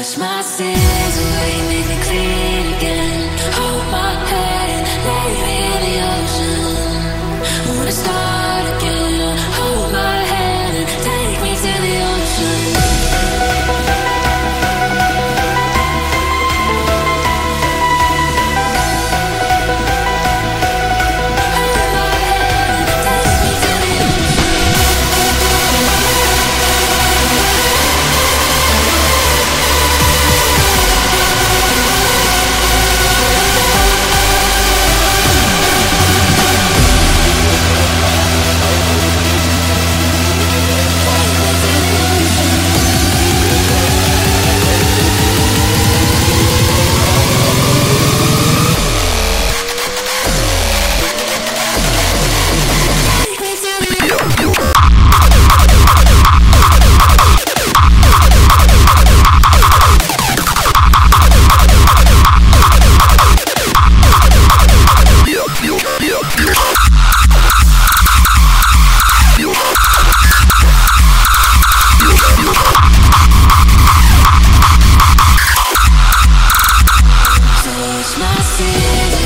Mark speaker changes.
Speaker 1: wash my sins away, make me clean see